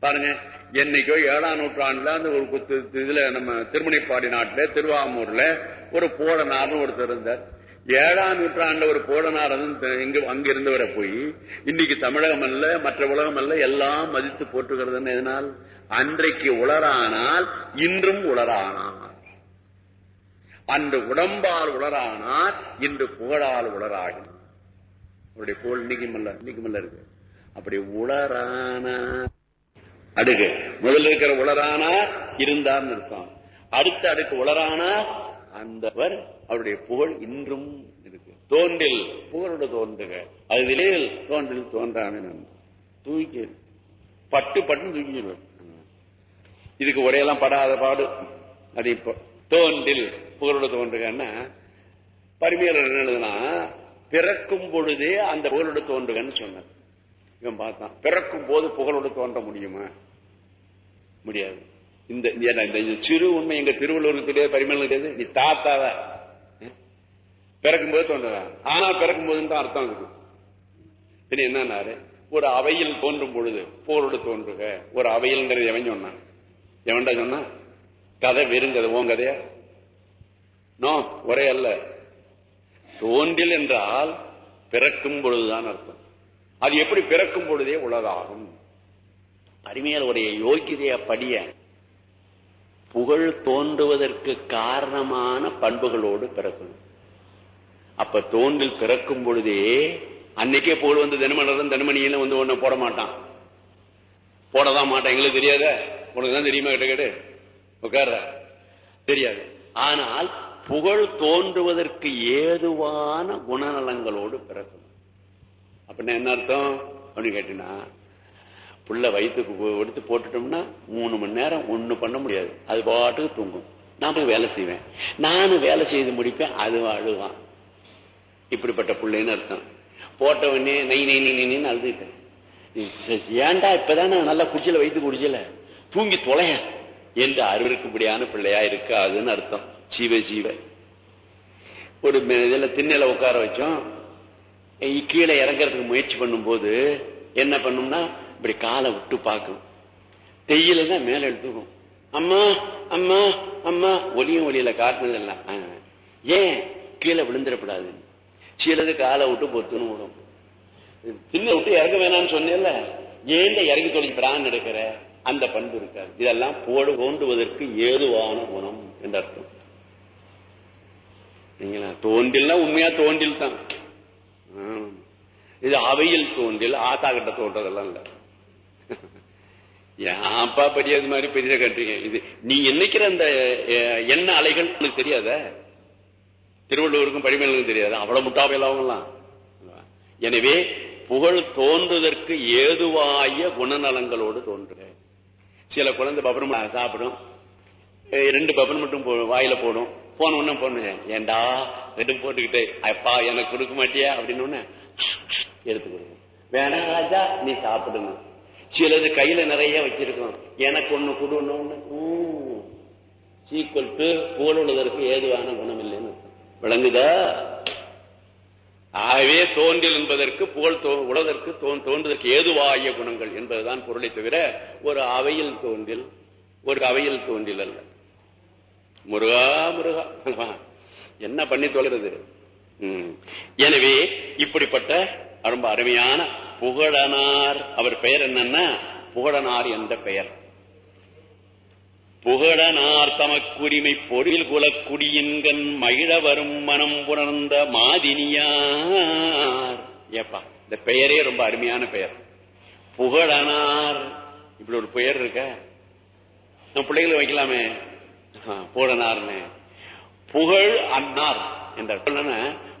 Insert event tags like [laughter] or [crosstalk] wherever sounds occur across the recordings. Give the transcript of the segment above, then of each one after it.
பாருங்க என்னைக்கோ ஏழாம் நூற்றாண்டுல அந்த ஒரு இதுல நம்ம திருமணிப்பாடி நாட்டுல திருவாமூர்ல ஒரு போடனார்னு ஒருத்தர் இருந்தார். ஏழாம் நூற்றாண்டு ஒரு போடனார் வந்து அங்க இருந்தவரை போய் இன்னைக்கு தமிழகம் அல்ல மற்ற உலகம் அல்ல எல்லாம் மதித்து போட்டுகிறதுன்னு எதனால்? அன்றைக்கு உளரானால் இன்றும் உளரானார். அன்று உடம்பால் உளரானார் இன்று புகழால் உளராகும் அவருடைய புகழ் இன்னைக்கும் இல்ல இன்னைக்கும் இல்ல இருக்கு. அப்படி உளரான அடுகு. முதல்ல இருக்கிற உளரானா இருந்தார் இருப்பான். அடுத்த அடுக்கு உளரானா அந்தவர் அவருடைய புகழ் இன்றும் இருக்கு. தோன்றில் புகழோட தோன்றுக. அதிலே தோன்றில் தோன்றாமே தூக்கி பட்டு பட்டு தூக்கிடுவார் இதுக்கு உரையெல்லாம் படாத பாடு. அது இப்போ தோன்றில் புகழோட தோன்றுகன்னா பரிமையாளர் என்ன எழுதுனா பிறக்கும் பொழுதே அந்த புகழோட தோன்றுகன்னு சொன்னார். இவன் பார்த்தான். பிறக்கும் போது புகழோடு தோன்ற முடியுமா? முடியாது. இந்த ஏன்னா, இந்த சிறு உண்மை எங்க திருவள்ளுவருக்கு தெரியாது பரிமளம் கிடையாது நீ தாத்தாவ? பிறக்கும் போது தோன்றதா? ஆனா பிறக்கும் போதுன்னு தான் அர்த்தம் இருக்கு சரி என்னன்னாரு? ஒரு அவையில் தோன்றும் பொழுது போரோடு தோன்றுக. ஒரு அவையில்ங்கிறது எவன் சொன்னான்? எவன்டா சொன்னா? கதை வெறுங்கதை ஓன் கதையா? நோ ஒரே அல்ல. தோன்றில் என்றால் பிறக்கும் பொழுதுதான் அர்த்தம். அது எப்படி பிறக்கும் பொழுதே உலகாகும் அருமையால் உடைய யோகிதைய படிய புகழ் தோன்றுவதற்கு காரணமான பண்புகளோடு பிறக்கணும். அப்ப தோன்றில் பிறக்கும் பொழுதே அன்னைக்கே புகழ் வந்து தினமலரும் தினமணியில வந்து ஒண்ணு போட மாட்டான். போடதான் மாட்டான். எங்களுக்கு தெரியாத? உனக்கு தான் தெரியுமா? கிட்ட கேட்டு. உட்கார்ற. தெரியாது. ஆனால் புகழ் தோன்றுவதற்கு ஏதுவான குணநலங்களோடு பிறக்கணும். அப்படின்னா என்ன அர்த்தம்? அப்படின்னு கேட்டீங்கன்னா புள்ள வயிற்றுக்கு எடுத்து போட்டுட்டோம்னா மூணு மணி நேரம் ஒண்ணு பண்ண முடியாது. அது பாட்டுக்கு தூங்கும். நான் போய் வேலை செய்வேன். நானும் வேலை செய்து முடிப்பேன் அது அழுவான். இப்படிப்பட்ட பிள்ளைன்னு அர்த்தம். போட்டவனே நை நை நை நைன்னு அழுதுட்டேன் ஏன்டா இப்பதான் நான் நல்லா குடிச்சல வயிற்று குடிச்சல? தூங்கி தொலைய என்று அறிவிற்கும்படியான பிள்ளையா இருக்காதுன்னு அர்த்தம். சீவ சீவ ஒரு மெ- இதுல திண்ணையில உட்கார வச்சோம். கீழே இறங்கறதுக்கு முயற்சி பண்ணும்போது என்ன பண்ணும்னா இப்படி காலை விட்டு பார்க்கும். தெரியலன்னா மேல எடுத்துக்கும் அம்மா அம்மா அம்மா ஒலியும் ஒலியில காட்டுனதெல்லாம். ஆ. ஏன்? கீழே விழுந்துடக்கூடாது. சிலது காலை விட்டு பொத்துன்னு விடும் திண்ணை விட்டு இறங்க வேணாம்னு சொன்னேன்ல. ஏன் இறங்கி தொலைப்படான்னு இருக்கிற அந்த பண்பு இருக்காது. இதெல்லாம் போடு தோன்றுவதற்கு ஏதுவான குணம் என்று அர்த்தம். நீங்களா தோன்றில்னா உண்மையா தோன்றில் தான் இது அவையில் தோன்றில் ஆத்தா கிட்ட தோன்றதெல்லாம் இல்ல. ஏன்ப்பா பெரியது மாதிரி பெரிய கட்டுறீங்க இது நீ நினைக்கிற அந்த என்ன எண்ண அலைகள் உங்களுக்கு தெரியாத? திருவள்ளுவருக்கும் படிமேலுக்கும் தெரியாது? அவ்வளவு முட்டாவையிலாவங்களாம் எனவே புகழ் தோன்றுவதற்கு ஏதுவாய குணநலங்களோடு தோன்று. சில குழந்தை பபரம் சாப்பிடும். ரெண்டு பபன் மட்டும் போ- வாயில போடும். போன உடனே போன ஏண்டா ரெண்டும் போட்டுக்கிட்டு அப்பா எனக்கு கொடுக்க மாட்டியா? அப்படின்னு உடனே எடுத்து கொடுக்கும் வேணா ராஜா நீ சாப்பிடுங்க சிலது கையில நிறைய வச்சிருக்கோம் எனக்கு ஒண்ணு கொடுன்னு. சீக்குவல் டு புகழுவதற்கு ஏதுவான குணம் இல்லைன்னு விளங்குதா? ஆகவே தோன்றில் என்பதற்கு புகழ் தோ- உலதற்கு தோன்றுவதற்கு ஏதுவாகிய குணங்கள் என்பதுதான் பொருளை தவிர ஒரு அவையில் தோன்றில் ஒரு அவையில் தோன்றில் அல்ல. முருகா முருகா என்ன பண்ணி தொழுறது? எனவே இப்படிப்பட்ட ரொம்ப அருமையான புகழனார் அவர் பெயர் என்னன்னா புகழனார் என்ற பெயர். புகழனார் தமக்குரிமை பொருள் குலக்குடியின்கண் மகிழ வரும் மனம் புணர்ந்த மாதினியார். ஏப்பா இந்த பெயரே ரொம்ப அருமையான பெயர். புகழனார் இப்படி ஒரு பெயர் இருக்க? நம்ம பிள்ளைகளை வைக்கலாமே. புகழனார்னு. புகழ் அன்னார் என்ற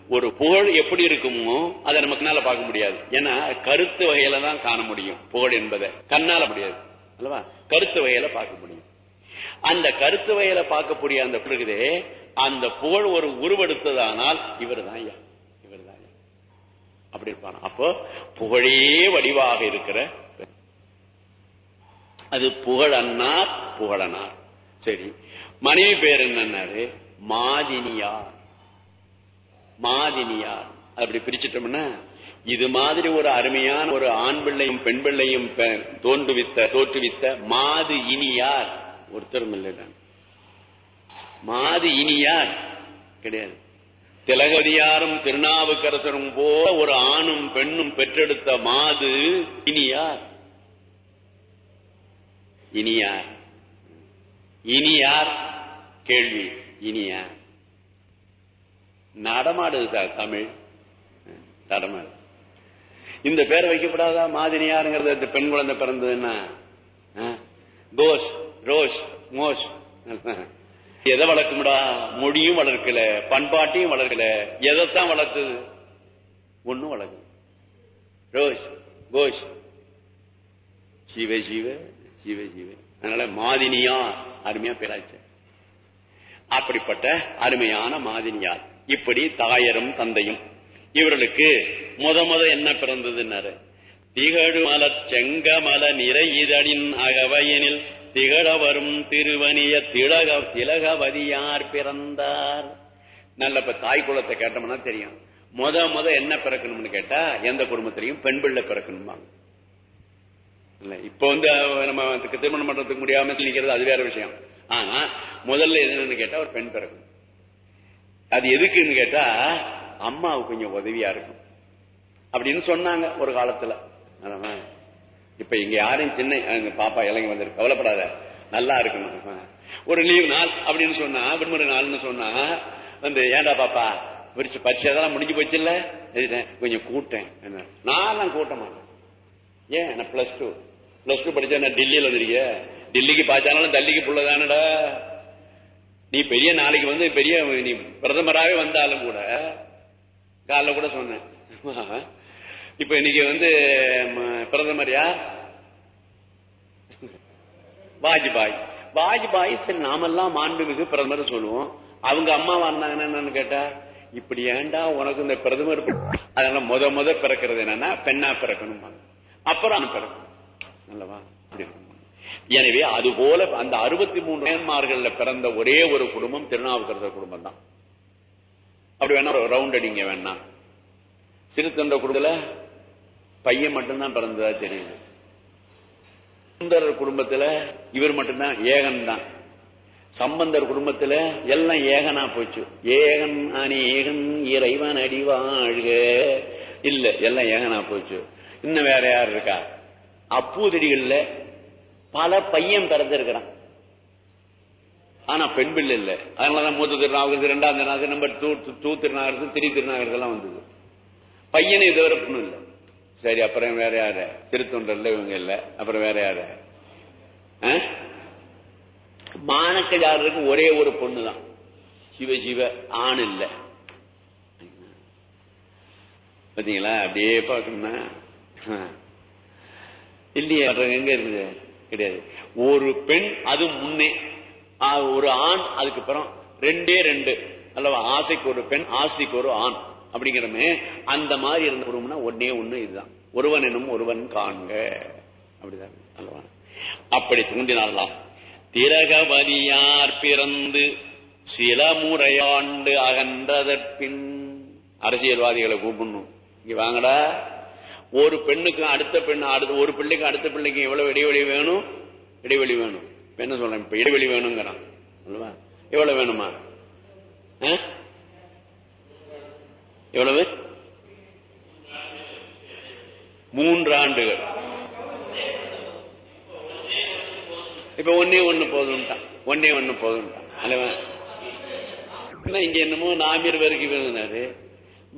ஒரு புகழ் எப்படி இருக்குமோ அதை நம்ம கண்ணால பார்க்க முடியாது. ஏன்னா கருத்து வகையில தான் காண முடியும். புகழ் என்பதை. கண்ணால முடியாது. அல்லவா? கருத்து வகையில பார்க்க முடியும். அந்த கருத்து வகையில பார்க்கக்கூடிய அந்த பிறகுதே அந்த புகழ் ஒரு உருவெடுத்ததானால் இவர் தான் ஐயா இவர் தான் ஐயா அப்படி இருப்பான்? அப்போ புகழே வடிவாக இருக்கிற அது புகழ் அண்ணார் புகழனார். சரி. மனைவி பேர் என்னன்னாரு? மாதினியார் மாதினியார் அப்படி பிரிச்சிட்டோம்னா இது மாதிரி ஒரு அருமையான ஒரு ஆண் பிள்ளையும் பெண் பிள்ளையும் பெ- தோன்றுவித்த தோற்றுவித்த மாது இனியார். ஒருத்தரும் இல்லை மாது இனியார் கிடையாது. திலகதியாரும் திருநாவுக்கரசரும் போல ஒரு ஆணும் பெண்ணும் பெற்றெடுத்த மாது இனியார். இனியார். இனியார் கேள்வி. இனியா. நடமாடுது சார் தமிழ். நடமாடு. இந்த பேர் வைக்கப்படாதா மாதினியாருங்கிறது பெண் குழந்தை பிறந்ததுன்னா? கோஷ் ரோஷ் மோஷ். எதை வளர்க்கும்டா? மொழியும் வளர்க்கல பண்பாட்டையும் வளர்க்கல. எதைத்தான் வளர்த்தது? ஒண்ணும் வளர்க்கல. ரோஷ் கோஷ். சிவ சிவ சிவ சிவ அதனால மாதினியா அருமையா பேராச்சு. அப்படிப்பட்ட அருமையான மாதினியார். இப்படி தாயரும் தந்தையும். இவர்களுக்கு முத முத என்ன பிறந்ததுன்னாரு? திகழுமல செங்கமல நிறையிதழின் அகவையனில் திகழ வரும் திருவனிய திலக திலகவதியார் பிறந்தார். நல்ல இப்ப தாய் குலத்தை கேட்டோம்னா தெரியும். முத முத என்ன பிறக்கணும்னு கேட்டா எந்த குடும்பத்திலையும் பெண் பிள்ளை பிறக்கணும்பாங்க. இல்ல இப்ப வந்து நம்ம திருமணம் பண்றதுக்கு முடியாம நிக்கிறது அது வேற விஷயம். ஆனா முதல்ல என்னன்னு கேட்டா ஒரு பெண் பிறக்கும். அது எதுக்குன்னு கேட்டா அம்மாவுக்கு கொஞ்சம் உதவியா இருக்கும். அப்படின்னு சொன்னாங்க ஒரு காலத்துல. இப்ப இங்க யாரும் சின்ன அங்க பாப்பா இலங்கை வந்திருக்கு. கவலைப்படாத. நல்லா இருக்கணும். ஒரு லீவ் நாள் அப்படின்னு சொன்னா விடுமுறை நாள்னு சொன்னா வந்து ஏன்டா பாப்பா? பிரிச்சு பரிசு அதெல்லாம் முடிஞ்சு போச்சு இல்ல கொஞ்சம் கூட்டேன். என்ன? நான் கூட்ட ஏன்? நான் பிளஸ் டூ பிளஸ் டூ படிச்சா நான் டெல்லியில வந்திருக்க டெல்லிக்கு பார்த்தாலும் தள்ளிக்கு புள்ளதானடா. நீ பெரிய நாளைக்கு வந்து பெரிய நீ பிரதமராகவே வந்தாலும் கூட காலைல கூட சொன்னேன். இப்ப இன்னைக்கு வந்து பிரதமர் யார்? வாஜ்பாய். வாஜ்பாய் சரி நாமெல்லாம் மாண்புமிகு பிரதமர் சொல்லுவோம். அவங்க அம்மா வந்தாங்கன்னா என்னன்னு கேட்டா இப்படி ஏன்டா உனக்கு இந்த பிரதமர் அதனால முத முத பிறக்கிறது என்னன்னா பெண்ணா பிறக்கணும் அப்புறம் பிறக்கணும். நல்லவா அப்படி எனவே அதுபோல அந்த அறுபத்தி மூணு நேன்மார்கள்ல பிறந்த ஒரே ஒரு குடும்பம் திருநாவுக்கரசர் குடும்பம் தான் அப்படி வேணா ஒரு ரவுண்ட் அடிங்க வேணா. சிறுத்தொண்ட குடும்பத்துல பையன் மட்டும்தான் பிறந்ததா தெரியுது. சுந்தரர் குடும்பத்துல இவர் மட்டும்தான் ஏகன் தான் சம்பந்தர் குடும்பத்துல எல்லாம் ஏகனா போச்சு. ஏகன் அநேகன் இறைவன் அடிவாழ்க இல்ல எல்லாம் ஏகனா போச்சு. இன்னும் வேற யார் இருக்கா? அப்பூதடிகள்ல பல பையன் பிறந்திருக்கிறான். ஆனா பெண் பிள்ளை இல்ல. அதனாலதான் மூத்த திருநாவுக்கு ரெண்டாம் திருநாவுக்கு நம்பர் டூ டூ திருநாகரத்து திரி திருநாகரத்து எல்லாம் வந்தது. பையனை இதுவரை பொண்ணு இல்ல. சரி அப்புறம் வேற யாரு? திருத்தொண்டர்ல இவங்க இல்ல. அப்புறம் வேற யாரு? மானக்கஜாரருக்கு ஒரே ஒரு பொண்ணு தான் சிவ சிவ ஆண் இல்ல. பாத்தீங்களா? அப்படியே பாக்கணும்னா இல்லையா எங்க இருக்குது கிடையாது. ஒரு பெண் அது முன்னே ஒரு ஆண் அதுக்கு அப்புறம் ரெண்டே ரெண்டு அல்லவா ஆசைக்கு ஒரு பெண் ஆஸ்திக்கு ஒரு ஆண் அப்படிங்கிறமே அந்த மாதிரி இருந்த குடும்பம்னா ஒன்னே ஒண்ணு இதுதான். ஒருவன் எனும் ஒருவன் காண்க. அப்படிதான் அல்லவா. அப்படி தூண்டினாலாம் திரகவதியார் பிறந்து சில முறையாண்டு அகன்றதற்பின் அரசியல்வாதிகளை கூப்பிடணும். இங்க வாங்கடா. ஒரு பெண்ணுக்கு அடுத்த பெண் அடுத்த ஒரு பிள்ளைக்கு அடுத்த பிள்ளைக்கு எவ்வளவு இடைவெளி வேணும்? இடைவெளி வேணும். என்ன சொல்றேன்? இப்ப இடைவெளி வேணுங்கிறான். எவ்வளவு வேணுமா? எவ்வளவு? மூன்று ஆண்டுகள். இப்ப ஒன்னே ஒண்ணு போதும்ட்டான். ஒன்னே ஒண்ணு போதும்ட்டான். என்ன இங்க என்னமோ நாமிர் வரைக்கும்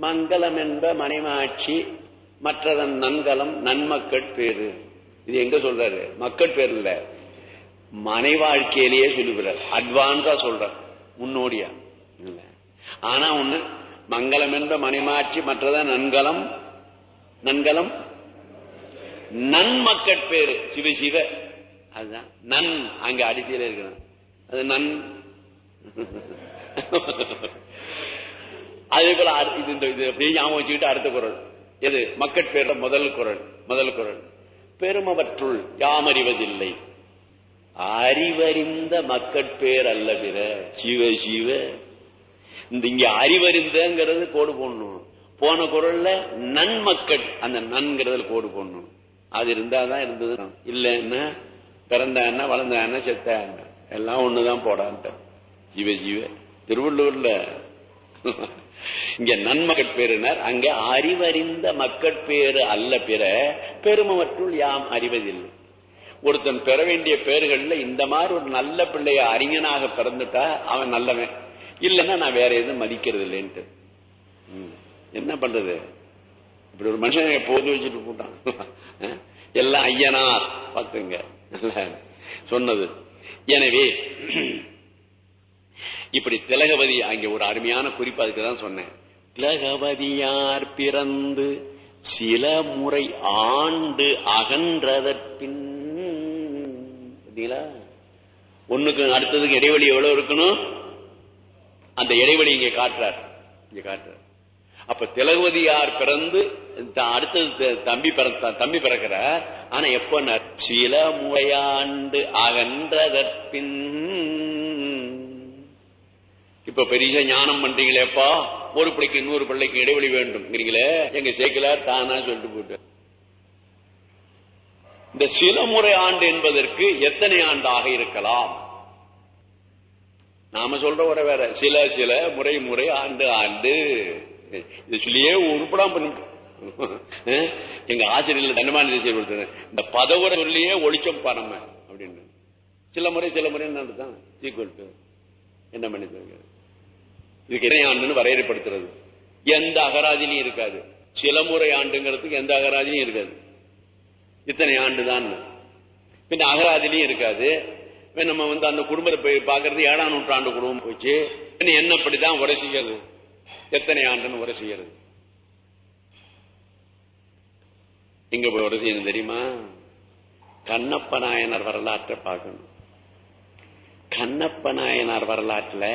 மங்களம் என்ப மனைமாட்சி மற்றதன் நன்கலம் நன்மக்கள் பேரு இது எங்க சொல்றாரு? மக்கள் பேர் இல்ல. மனை வாழ்க்கையிலேயே சொல்லுகிறார் அட்வான்ஸா சொல்றார். முன்னோடியா? இல்ல. ஆனா ஒண்ணு மங்களம் என்ற மணிமாட்சி மற்றதன் நன்கலம்? நன்கலம்? நன்மக்கள் பேரு சிவ சிவ. அதுதான். நன் அங்க அடிசையில இருக்கிறான். அது நன். [laughs] அதே போல இது ஞாபகம் வச்சுக்கிட்டு அடுத்த குரல். எது? மக்கட் பேர முதல் குரல் முதல் குரல். பெருமவற்றுள் யாமறிவதில்லை அறிவறிந்த மக்கட்பேர் அல்ல பிற. சிவ சிவ. இந்த இங்க அறிவறிந்தங்கிறது கோடு போடணும். போன குரல்ல நன்மக்கள் அந்த நன்கிறதுல கோடு போடணும். அது இருந்தாதான் இருந்தது. இல்லைன்னா பிறந்த என்ன வளர்ந்த என்ன செத்த என்ன எல்லாம் ஒண்ணுதான் போடான்ட்ட. ஜீவ ஜீவ திருவள்ளூர்ல இங்க நன்மக்கள் பேருனர் அங்க அறிவறிந்த மக்கட்பேறு அல்ல பிற பெருமவற்றுள் யாம் அறிவதில்லை. ஒருத்தன் பெற வேண்டிய பேர்கள்ல இந்த மாதிரி ஒரு நல்ல பிள்ளைய அறிஞனாக பிறந்துட்டா அவன் நல்லவன். இல்லைன்னா நான் வேற எதுவும் மதிக்கிறது இல்லைன்ட்டு ம். என்ன பண்றது? இப்படி ஒரு மனுஷன் போது வச்சுட்டு போட்டான். எல்லாம் ஐயனார். பார்த்துங்க சொன்னது. எனவே இப்படி திலகவதி அங்கே ஒரு அருமையான குறிப்பு அதுக்கு தான் சொன்னேன். திலகவதியார் பிறந்து சில முறை ஆண்டு அகன்றதற்பின் ஒண்ணுக்கு அடுத்ததுக்கு இடைவெளி எவ்வளவு இருக்கணும்? அந்த இடைவெளி இங்க காட்டுறார். இங்க காட்டுறார். அப்ப திலகவதியார் பிறந்து அடுத்தது தம்பி தம்பி பிறக்கிறார். ஆனா எப்ப சில முறையாண்டு அகன்றதற்பின் இப்ப பெரிய ஞானம் பண்றீங்களேப்பா. ஒரு பிள்ளைக்கு இன்னொரு பிள்ளைக்கு இடைவெளி வேண்டும்ங்கிறீங்களே. எங்க சேர்க்கலார் தானா சொல்லிட்டு போட்டு இந்த சில முறை ஆண்டு என்பதற்கு எத்தனை ஆண்டாக இருக்கலாம்? நாம சொல்ற ஒரு வேற. சில சில முறை முறை ஆண்டு ஆண்டு. இது சொல்லியே உருப்படாம பண்ணி எங்க ஆசிரியர்கள் தண்டமான செய்ய இந்த பதவுரை சொல்லியே ஒழிச்சோம் நம்ம அப்படின்னு. சில முறை சில முறை தான் சீக்வல் என்ன பண்ணி தருங்க இதுக்கு எத்தனை வரையறைப்படுத்துறது. எந்த அகராதிலையும் இருக்காது. சில முறை ஆண்டுங்கிறதுக்கு எந்த அகராதிலையும் இருக்காது. இத்தனை ஆண்டு தான் பின்ன அகராதிலையும் இருக்காது நம்ம வந்து அந்த குடும்பத்தை போய் பார்க்கறது ஏழாம் நூற்றாண்டு குடும்பம் போச்சு. பின்ன என்ன அப்படிதான் உரை செய்யறது? எத்தனை ஆண்டுன்னு உரை செய்யறது? எங்க போய் உரை செய்யணும் தெரியுமா? கண்ணப்ப நாயனார் வரலாற்றை பார்க்கணும். கண்ணப்ப நாயனார் வரலாற்றுல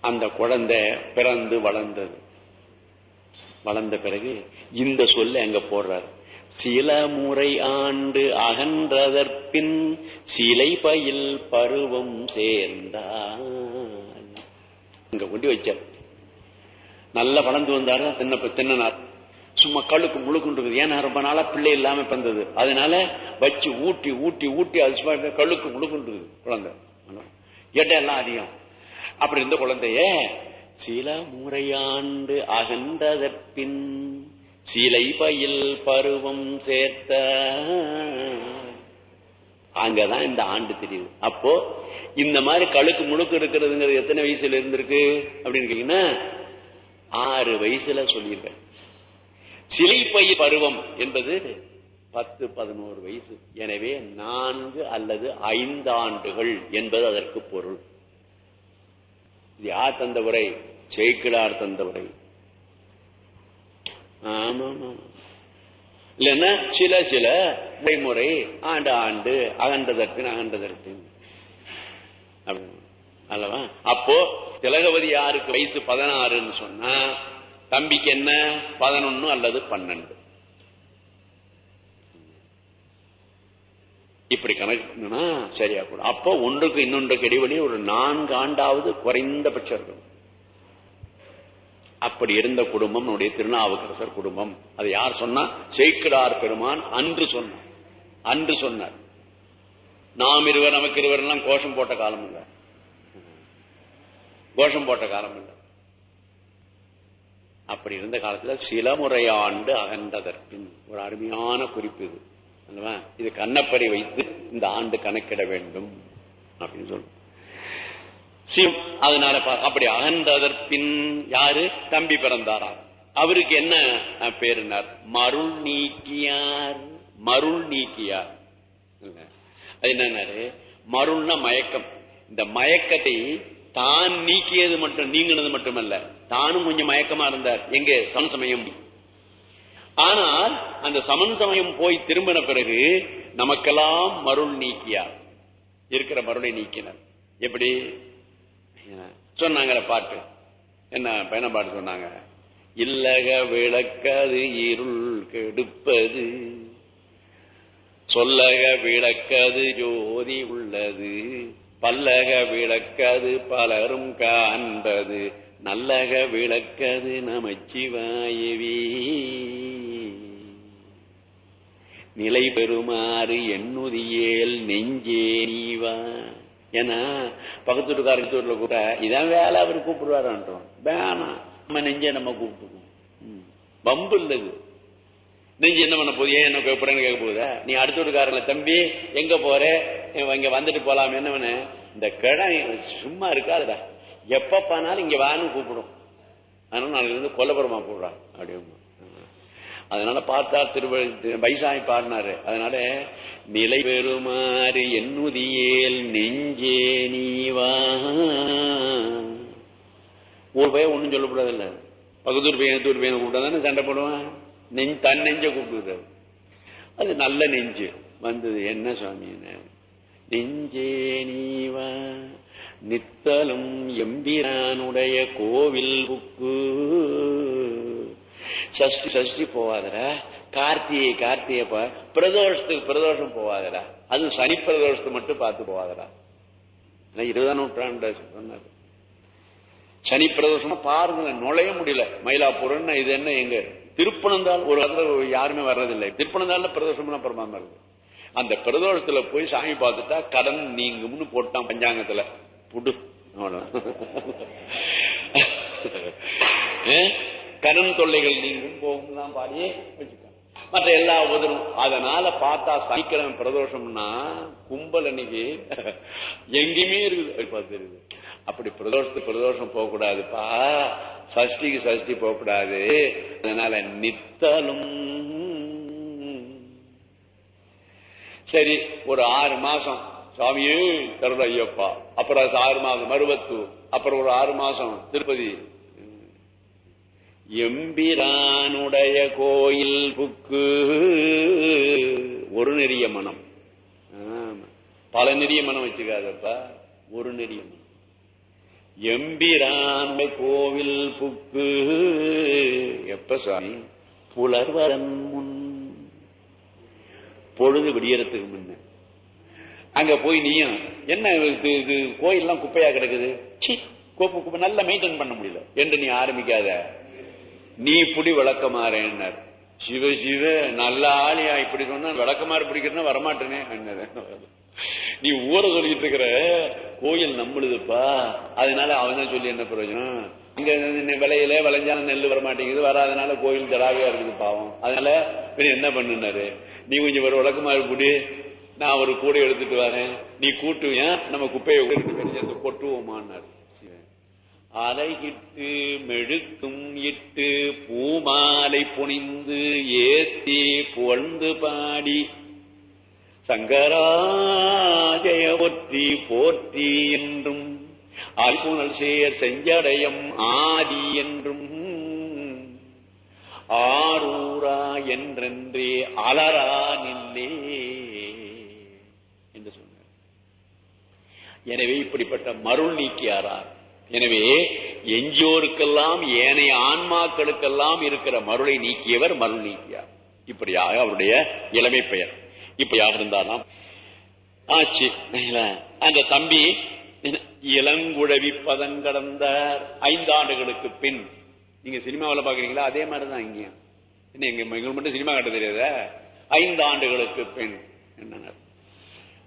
அந்த குழந்தை பிறந்து வளர்ந்தது. வளர்ந்த பிறகு இந்த சொல்ல அங்க போடுறார். சில முறை ஆண்டு அகன்றதற்பின் சிலை பயில் பருவம் சேர்ந்தான். இங்க கொண்டு வச்சார். நல்லா வளர்ந்து வந்தாரு? தின்ன தின்னனார் சும்மா கழுக்கு முழுக்குன்றது. ஏன்னா ரொம்ப நாளா பிள்ளை இல்லாம பிறந்தது. அதனால வச்சு ஊட்டி ஊட்டி ஊட்டி அது சும்மா கழுக்கு முழுக்குன்றது குழந்தை. எடை எல்லாம் அதிகம்? அப்படி இருந்த குழந்தைய சில முறையாண்டு அகன்றதற்பின் சிலை பயில் பருவம் சேர்த்த. அங்கதான் இந்த ஆண்டு தெரியுது அப்போ இந்த மாதிரி கழுக்கு முழுக்கு இருக்கிறதுங்கிறது எத்தனை வயசுல இருந்திருக்கு அப்படின்னு கேட்டீங்கன்னா ஆறு வயசுல சொல்லியிருக்கேன். சிலை பயில் பருவம் என்பது பத்து பதினோரு வயசு. எனவே நான்கு அல்லது ஐந்து ஆண்டுகள் என்பது அதற்கு பொருள். யார் தந்தவரை? உரை தந்தவரை. தந்த உரை ஆமா ஆமா. இல்லைன்னா சில சில முறை ஆண்டு ஆண்டு அகன்றதற்கு அகன்றதற்கு. அல்லவா? அப்போ திலகவதி யாருக்கு வயசு பதினாறுன்னு சொன்னா தம்பிக்கு என்ன? பதினொன்னு அல்லது பன்னெண்டு. இப்படி கணக்குனா சரியா கூட அப்போ ஒன்றுக்கு இன்னொன்றுக்கு இடைவெளி ஒரு நான்கு ஆண்டாவது குறைந்தபட்சம் இருக்கும். அப்படி இருந்த குடும்பம் நம்முடைய திருநாவுக்கரசர் குடும்பம். அது யார் சொன்னா? சேக்கிடார் பெருமான் அன்று சொன்னார். அன்று சொன்னார். நாம் இருவர் நமக்கு இருவர் எல்லாம் கோஷம் போட்ட காலம் இல்ல. கோஷம் போட்ட காலம் இல்ல. அப்படி இருந்த காலத்துல சில முறையாண்டு அகன்றதற்பின். ஒரு அருமையான குறிப்பு இது. இது கண்ணப்படி வைத்து இந்த ஆண்டு கணக்கிட வேண்டும் அப்படின்னு சொல்லு சிவம் அதனால அப்படி அகன்றதற்பின் யாரு? தம்பி பிறந்தாராம் அவருக்கு என்ன பேருனார்? மருள் நீக்கியார். மருள் நீக்கியார். அது என்னன்னாரு? மருள்னா மயக்கம். இந்த மயக்கத்தை தான் நீக்கியது மட்டும் நீங்கினது மட்டுமல்ல. தானும் கொஞ்சம் மயக்கமா இருந்தார். எங்க? சமசமயம். ஆனால் அந்த சமன் சமயம் போய் திரும்பின பிறகு நமக்கெல்லாம் மருள் நீக்கியார் இருக்கிற மருளை நீக்கினர். எப்படி? சொன்னாங்க பாட்டு. என்ன பயண பாட்டு சொன்னாங்க? இல்லக விளக்கது இருள் கெடுப்பது. சொல்லக விளக்கது ஜோதி உள்ளது. பல்லக விளக்கது பலரும் காண்பது. நல்லக விளக்கது நமச்சிவாயவி. நிலை பெறுமாறு எண்ணுதியேல் நெஞ்சே நீவா. ஏன்னா பக்கத்து வீட்டுக்காரங்க வீட்டுல கூட இதான் வேலை அவர் கூப்பிடுவாரான்றோம் வேணாம் நம்ம நெஞ்சே நம்ம கூப்பிட்டுக்கோம் பம்பு இல்லது நெஞ்சு என்ன பண்ண போகுது? ஏன் என்ன கூப்பிடுறேன்னு கேட்க போகுதா? நீ அடுத்த வீட்டுக்காரங்கள தம்பி எங்க போற? இங்க வந்துட்டு போலாம் என்ன பண்ண? இந்த கடை சும்மா இருக்காதுடா. எப்ப பானாலும் இங்க வான்னு கூப்பிடும். அதனால நாளைக்கு இருந்து கொல்லபுரமா போடுறான் அப்படின்னு அதனால பார்த்தா திருவ வைசாமி பாடினாரு. அதனால நிலை பெறுமாறு எண்ணுதியேல் நெஞ்சே நீவா ஒரு பையன் ஒண்ணும் சொல்லக்கூடாது இல்ல பகுதூர் பையன் தூர் பையனை கூப்பிட்டா தானே சண்டை போடுவான். நெஞ்சு தன் நெஞ்ச கூப்பிடுறாரு அது நல்ல நெஞ்சு. வந்தது என்ன சுவாமி நெஞ்சே நீவா நித்தலும் எம்பிரானுடைய கோவில் புக்கு. சஷ்டி சஷ்டி போவாதடா. கார்த்திகை கார்த்திகை பிரதோஷத்துக்கு பிரதோஷம் போவாதடா. அது சனி பிரதோஷத்தை மட்டும் பார்த்து போவாதடா. ஆனா இருபதாம் நூற்றாண்டு சொன்னார். சனி பிரதோஷமா பாருங்க நுழைய முடியல. மயிலாப்பூர்னு இது என்ன எங்க? திருப்பனந்தாள் ஒரு இடத்துல யாருமே வர்றதில்லை. திருப்பணந்தால பிரதோஷம்லாம் பிரமாதமா இருக்கு. அந்த பிரதோஷத்துல போய் சாமி பார்த்துட்டா கடன் நீங்கும்னு போட்டான் பஞ்சாங்கத்துல. புடு. கடன் தொல்லைகள் நீங்களும் போகும் தான் பாடியே மற்ற எல்லா உதரும். அதனால பார்த்தா சனிக்கிழமை பிரதோஷம்னா கும்பல் அன்னைக்கு எங்கேயுமே இருக்குது. பார்த்துருது அப்படி பிரதோஷத்துக்கு பிரதோஷம் போக கூடாதுப்பா சஷ்டிக்கு சஷ்டி போக கூடாது அதனால நித்தலும். சரி ஒரு ஆறு மாசம் சுவாமியே சரத ஐயப்பா. அப்புறம் ஆறு மாதம் மருவத்தூர் அப்புறம் ஒரு ஆறு மாசம் திருப்பதி. எம்பிரானுடைய கோயில் புக்கு ஒரு நெறிய மனம். பல நெறிய மனம் வச்சுக்காதப்பா ஒரு நெறிய மனம். எம்பிரான் கோவில் புக்கு எப்ப சாமி? புலர்வரன் முன். பொழுது விடியறதுக்கு முன்ன. அங்க போய் நீயும் என்ன கோயில்லாம் குப்பையா கிடக்குது? கோப்பு குப்பை நல்லா மெயின்டைன் பண்ண முடியல. என்று நீ ஆரம்பிக்காத. நீ புடி விளக்கமாறேன்னார் சிவ சிவ நல்ல ஆளியா இப்படி சொன்னா விளக்கமாறு பிடிக்கிறதுனா வரமாட்டேனே நீ ஊரை சொல்லிட்டு இருக்கிற கோயில் நம்மளுதுப்பா அதனால அவன் தான் சொல்லி என்ன பிரயோஜனம்? இங்க விளையில விளைஞ்சாலும் நெல் வர மாட்டேங்குது வராதனால கோயில் தராவியா இருக்குது பாவம். அதனால என்ன பண்ணுனாரு? நீ கொஞ்சம் ஒரு விளக்கமாறு புடி. நான் ஒரு கூடை எடுத்துட்டு வரேன். நீ கூட்டுவியா நம்ம குப்பையை சேர்த்து கொட்டுவோமான்னார். அலைகிட்டு மெழுக்கும் இட்டு பூமாலை புனிந்து ஏத்தி புகழ்ந்து பாடி சங்கராஜய ஒற்றி போற்றி என்றும் அல்புணல் சேர் செஞ்சடயம் ஆதி என்றும் ஆரூரா என்றென்றே அலரா நில்லே என்று சொன்னார் எனவே இப்படிப்பட்ட மருள் நீக்கியாரார். எனவே எஞ்சியோருக்கெல்லாம் ஏனைய ஆன்மாக்களுக்கெல்லாம் இருக்கிற மருளை நீக்கியவர் மருள் நீக்கியார். இப்படியாக அவருடைய இளமை பெயர். இப்படியாக இருந்தாராம் ஆச்சு அந்த தம்பி இளங்குழவி பதன் ஐந்து ஐந்தாண்டுகளுக்கு பின். நீங்க சினிமாவில் பாக்குறீங்களா அதே மாதிரிதான் இங்க என்ன எங்க எங்களுக்கு மட்டும் சினிமா கட்ட தெரியாத? ஐந்து ஆண்டுகளுக்கு பின் என்ன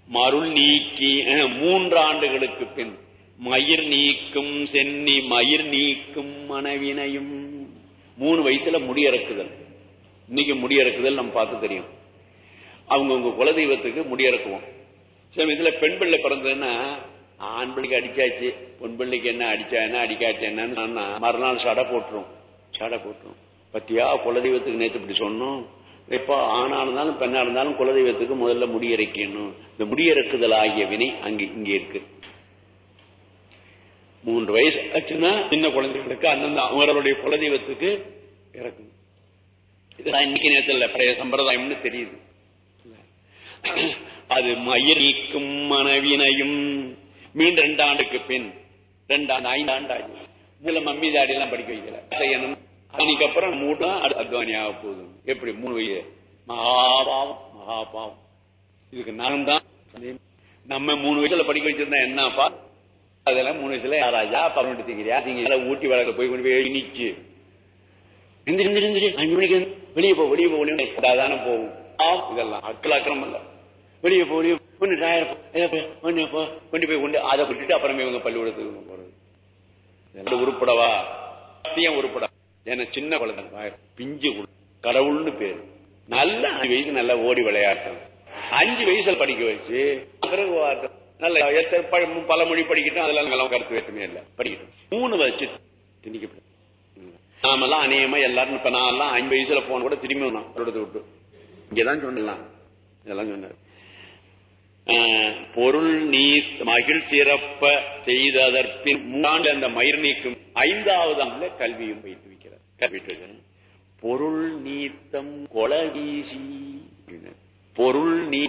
மருள் நீக்கி மூன்று ஆண்டுகளுக்கு பின் மயிர் நீக்கும் சென்னி மயிர் நீக்கும் மனவினையும். மூணு வயசுல முடியறக்குதல். இன்னைக்கு முடியறக்குதல் நம்ம பார்த்து தெரியும். அவங்க உங்க குலதெய்வத்துக்கு முடியறக்குவோம். சில இதுல பெண் பிள்ளை பிறந்ததுன்னா ஆண் பிள்ளைக்கு அடிச்சாச்சு பொன் பிள்ளைக்கு என்ன அடிச்சா என்ன அடிக்காச்சு என்னன்னு மறுநாள் சடை போட்டுரும். சடை போட்டுரும். பத்தியா குலதெய்வத்துக்கு நேற்று இப்படி சொன்னோம். இப்ப ஆணா இருந்தாலும் பெண்ணா இருந்தாலும் குலதெய்வத்துக்கு முதல்ல முடியறக்கணும். இந்த முடியறக்குதல் ஆகிய வினை அங்க இங்கே இருக்கு. மூன்று வயசு ஆச்சுன்னா சின்ன குழந்தைகளுக்கு அந்தந்த அவங்களுடைய குலதெய்வத்துக்கு இறக்கும். இதெல்லாம் இன்னைக்கு நேரத்தில் பழைய சம்பிரதாயம்னு தெரியுது. அது மயிர் நீக்கும் மனவினையும். மீன் ரெண்டு ஆண்டுக்கு பின் ரெண்டு ஆண்டு ஐந்து ஆண்டு இதுல மம்மி தாடி எல்லாம் படிக்க வைக்கல. செய்யணும். அதுக்கப்புறம் அப்புறம் மூணு அத்வானி ஆக போகுது. எப்படி? மூணு வயது. மகாபாவம் மகாபாவம். இதுக்கு நான் தான் நம்ம மூணு வயசுல படிக்க வச்சிருந்தா என்னப்பா? அதெல்லாம் மூணு வயசுல யாராஜா பதினெட்டு திங்கிறியா நீங்க ஊட்டி வளர்க்க போய் கொண்டு போய் நிச்சு அஞ்சு மணிக்கு வெளியே போ வெளியே போக வெளியே போகும். இதெல்லாம் அக்கல் அக்கிரமம் இல்ல வெளியே போ வெளியே ஒண்ணு டயர் போ கொண்டு போய் கொண்டு அதை விட்டுட்டு அப்புறமே இவங்க பள்ளிக்கூடத்துக்கு போறது. இதெல்லாம் உருப்படவா? சத்தியம் உருப்படா ஏன்னா சின்ன குழந்தை பிஞ்சு கடவுள்னு பேரு. நல்ல அஞ்சு வயசு நல்லா ஓடி விளையாட்டும் அஞ்சு வயசுல படிக்க வச்சு பிறகு நல்ல பழ- பல மொழி படிக்கட்டும் அதெல்லாம் நல்லா கருத்து வேற்றுமே இல்ல. படிக்கட்டும். மூணு வச்சு திணிக்கப்படும். நாமெல்லாம் அநேகமா எல்லாரும் இப்ப நான் எல்லாம் அஞ்சு வயசுல போன கூட திரும்பி நான் பள்ளிக்கூடத்தை விட்டு. இங்கதான் சொன்னலாம் இதெல்லாம் சொன்னார். ஆஹ், பொருள் நீர் மகிழ் சிறப்ப செய்ததற்பின் மூன்றாண்டு அந்த மயிர் நீக்கும் ஐந்தாவது ஆண்டுல கல்வியும் பயிர் வைக்கிறார் பொருள் நீத்தம் கொலவீசி பொருள் நீ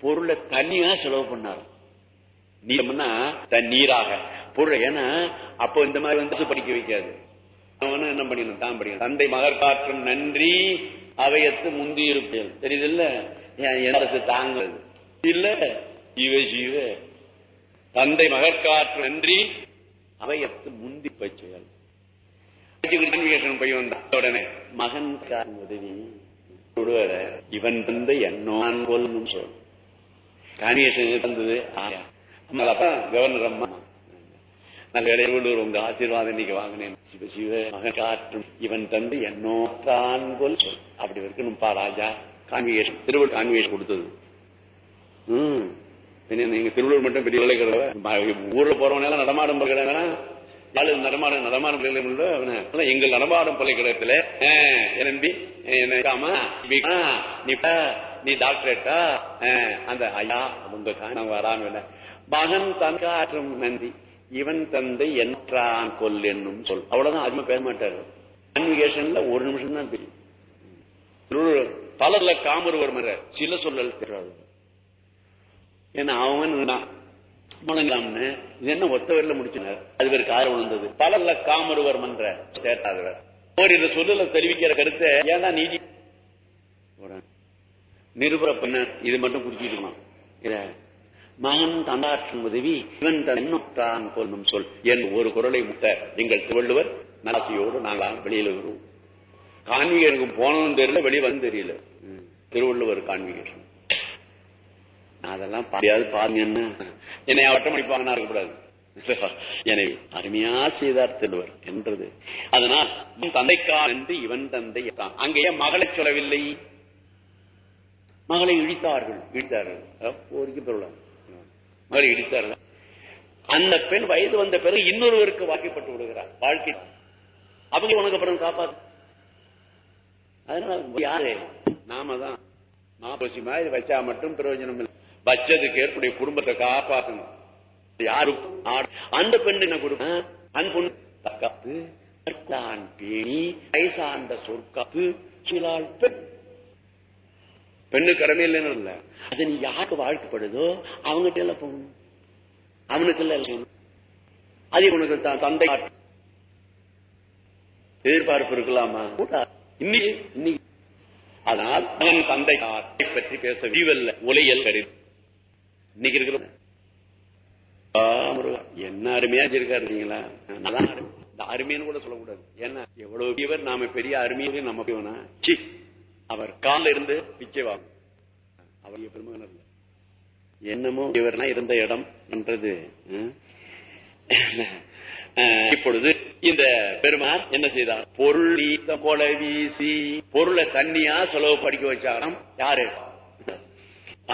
பொருளை தனியா செலவு பண்ணார். நீரம்னா தண்ணீராக பொருள் ஏன்னா அப்போ இந்த மாதிரி வந்து படிக்க வைக்காது. அவனும் என்ன பண்ணிடணும்? தான் படிக்கணும். தந்தை மகர் காற்றும் நன்றி அவையத்து முந்தி இருப்பேன். தெரியுது இல்ல எனக்கு தாங்குறது. இல்ல ஜீவ ஜீவ. தந்தை மகர் காற்று நன்றி அவையத்து முந்தி பச்சுகள் பையன் வந்தான் உடனே மகன் உதவி. விடுவார இவன் தந்த என்னோன் போலும் சொல். காணியேசன் தந்தது கவர்னர் அம்மா. நல்ல உங்க ஆசீர்வாதம் இன்னைக்கு வாங்கினேன். சிவ சிவ மகன் காற்றும் இவன் தந்து என்னோ தான் போல் சொல். அப்படி இருக்கணும்பா ராஜா. கான்விகேஷன் திருவள்ளூர் கான்விகேஷன் கொடுத்தது. ம். பின்ன நீங்க திருவள்ளூர் மட்டும் பெரிய விலை ஊர்ல போறவனால நடமாடும் பல்கலைக்கழகம் யாழ் நடமாடும் நடமாடும் பல்கலைக்கழகம் எங்கள் நடமாடும் பல்கலைக்கழகத்துல எலம்பி நீ டாக்டரேட்டா அஹ், அந்த ஐயா உங்க காரணம் வராம மகன் தன் காற்றும் நன்றி இவன் தந்தை என்றான் கொல் என்னும் சொல். அவ்வளவுதான் அதிகமா பேச மாட்டாரு. கன்விகேஷன்ல ஒரு நிமிஷம் தான் தெரியும் பலர்ல காமருவர் மர சில சொல்லல் தெரியாது. ஏன்னா அவன் நான் இது என்ன ஒத்த வரல முடிச்சினார்? அது பேருக்கு ஆறு விழுந்தது பலர்ல காமருவர் மன்ற சேர்த்தாதவர் ஒரு சொல்லல தெரிவிக்கிற கருத்தை ஏன்னா நீதி நிருபர பண்ண இது மட்டும் குறிச்சிருக்கணும் இத மகன் தந்தாற்றும் உதவி இவன் தன்னுத்தான் கொள்ளும் சொல். என் ஒரு குரலை முட்ட எங்கள் திருவள்ளுவர் நலாசியோடு நாங்களாம் வெளியில வருவோம். காண்மிகருக்கும் போனதும் தெரியல வெளியே வந்து தெரியல. திருவள்ளுவர் கான்விகேஷன் அதெல்லாம் பாருங்க என்ன? என்னை வட்டம் அடிப்பாங்கன்னா இருக்கக்கூடாது. [laughs] எனவே அருமையா செய்தார் திருவர் என்றது. அதனால் உன் தந்தைக்கான் என்று இவன் தந்தை தான். அங்கேயே மகளை சொல்லவில்லை. மகளை இழித்தார்கள். இழித்தார்கள். அஹ் போருக்கு பெறலாம் மகளை இழித்தார்கள். அந்த பெண் வயது வந்த பிறகு இன்னொருவருக்கு வாக்கிப்பட்டு விடுகிறார். வாழ்க்கை. அவங்க உனக்கு அப்புறம் காப்பாத்து. அதனால யாரு? நாம தான். மாப்பசி மாதிரி வச்சா மட்டும் பிரயோஜனம் இல்லை. வச்சதுக்கு ஏற்புடைய குடும்பத்தை காப்பாற்றணும் யாரும் அந்த பெண் என்ன கொடுக்கும் அந்த பொண்ணு தக்காத்து தான் பேணி கைசார்ந்த சொற்காத்து சிலாள் பெண். பெண்ணு கடமை இல்லைன்னு இல்ல. அது நீ யாருக்கு வாழ்க்கைப்படுதோ அவங்ககிட்ட எல்லாம் போகணும். அவனுக்கு எல்லாம் அது உனக்கு தான் தந்தை எதிர்பார்ப்பு இருக்கலாமா? கூடாது. இன்னைக்கு இன்னைக்கு. அதனால் அவன் தந்தை பற்றி பேச வீவல்ல உலையல் கடிதம். இன்னைக்கு இருக்கிற என்ன அருமையா இருக்காரு நீங்களா? நல்லா அருமை. இந்த அருமைன்னு கூட சொல்லக்கூடாது. ஏன்னா எவ்வளவு பெரியவர் நாம பெரிய அருமையை நம்ம போனா சி அவர் கால இருந்து பிச்சை வாங்கும் அவர் பெருமகன் என்னமோ இவர்னா இருந்த இடம் என்றது. இப்பொழுது இந்த பெருமான் என்ன செய்தார்? பொருள் நீத்த போல வீசி பொருளை தண்ணியா செலவு படிக்க வச்சாராம். யாரு?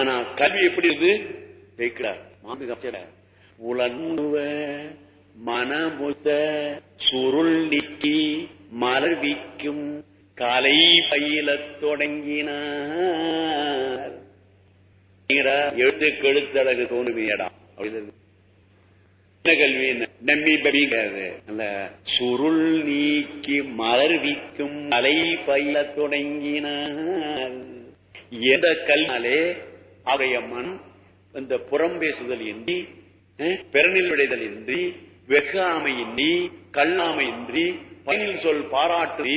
ஆனா கல்வி எப்படி இருந்து? வைக்கிறார் மாண்பு அமைச்சர் உலங்குவ மனமுத்த சுருள் நீக்கி மலர்விக்கும் கலை பயிலத் தொடங்கினார். எழுத்து கெழுத்தழகு தோன்றுமையடா. அப்படின்னு என்ன கல்வி? நம்பி பபிங்கிறது அல்ல சுருள் நீக்கி மலர்விக்கும் கலை பயில தொடங்கினார். எந்த கல்வினாலே அவருடைய மனம் இந்த புறம் பேசுதல் இன்றி பெருநில் பிறனில் விடைதல் இன்றி வெகாமையின்றி கல்லாமையின்றி பயனில் சொல் பாராட்டு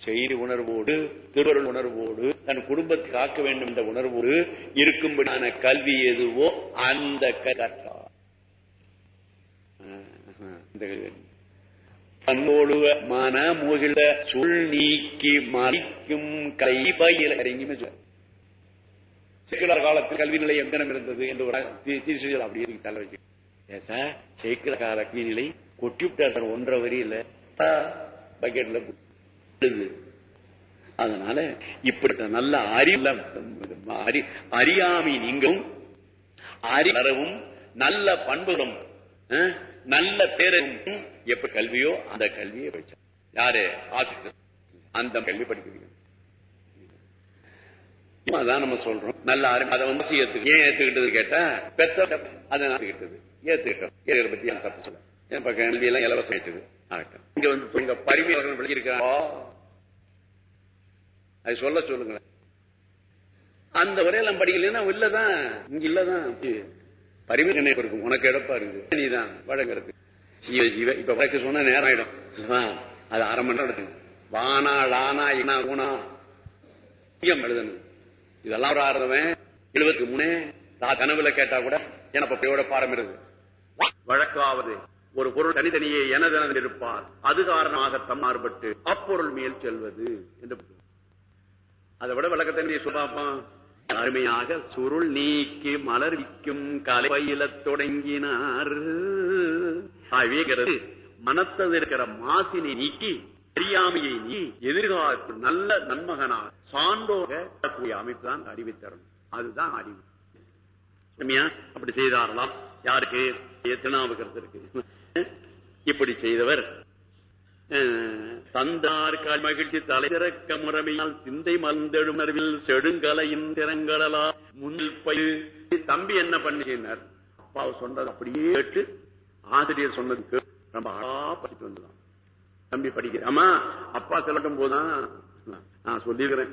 செய்தி உணர்வோடு திருவருள் உணர்வோடு தன் குடும்பத்தை காக்க வேண்டும் என்ற உணர்வோடு இருக்கும்படியான கல்வி எதுவோ அந்த க- கற்றார் மன மூகில சுள் நீக்கி மறிக்கும் கை பயில இறங்கியுமே சேக்கிழார் காலத்தில் கல்வி நிலை எங்கனம் இருந்தது என்று ஒரு அப்படி இருக்கு தலை வச்சு ஏசா சேக்கில கால கல்வி நிலை கொட்டி விட்டார் ஒன்றரை வரி இல்ல பக்கெட்ல அதனால இப்படி நல்ல அறிவு அறி அறியாமை நீங்கும் அறிவும் நல்ல பண்புகளும் நல்ல பேரும் எப்ப கல்வியோ அந்த கல்வியை வச்சார் யாரு? ஆசிரியர். அந்த கல்வி படிக்கிறீங்க. அதான் நம்ம சொல்றோம். நல்லா அதை வந்து ஏத்துக்கு ஏன் ஏத்துக்கிட்டது கேட்டா பெத்த அதை ஏத்துக்கிட்டது. ஏத்துக்கிட்டோம். பத்தி தப்பு சொல்ல என் பக்கம் கல்வி எல்லாம் இலவசம் ஆயிட்டது ஆகட்டும். இங்க வந்து இங்க பரிமை அவர்கள் விளக்கியிருக்கிறாங்க. அது சொல்ல சொல்லுங்களேன். அந்த வரையெல்லாம் படிக்கலன்னா இல்லதான் இங்க இல்லதான் பரிமை நினைப்பு இருக்கும் உனக்கு இடப்பா இருக்கு நீதான் வழங்குறது இப்ப வழக்கு சொன்னா நேரம் ஆயிடும். அது அரை மணி நேரம் எடுத்து வானா லானா இனா ஊனா. எழுதணும். இதெல்லாம் ஒரு ஆறுதவன். எழுபத்தி மூணு நான் கனவுல கேட்டா கூட எனக்கு பாரம் இருக்கு வழக்காவது ஒரு பொருள் தனித்தனியே எனதென இருப்பார் அது காரணமாக தம்மாறுபட்டு அப்பொருள் மேல் செல்வது என்று அதை விட விளக்கத்தனியை சொல்லாப்பான் அருமையாக சுருள் நீக்கி மலர்விக்கும் கலை பயிலத் தொடங்கினார். மனத்தது இருக்கிற மாசினை நீக்கி அறியாமையை நீ எதிர்காலத்தில் நல்ல நன்மகனாக சான்றோக அமைப்பு தான் அறிவித்தரும். அதுதான் அறிவு. அப்படி செய்தாரலாம் யாருக்கு? திருநாவுக்கரசருக்கு இப்படி செய்தவர் தந்தார் கால் மகிழ்ச்சி தலைதிறக்க முறைமையால் சிந்தை மலர்ந்தெழுமர்வில் செடுங்கலையின் திறங்கடலா முன்னில் பயிர். தம்பி என்ன பண்ணினார் அப்பா சொன்னது அப்படியே கேட்டு ஆசிரியர் சொன்னதுக்கு ரொம்ப அழகா படிச்சுட்டு வந்ததான் தம்பி படிக்கிறேன் ஆமா அப்பா சொல்லட்டும் போதான் நான் சொல்லியிருக்கிறேன்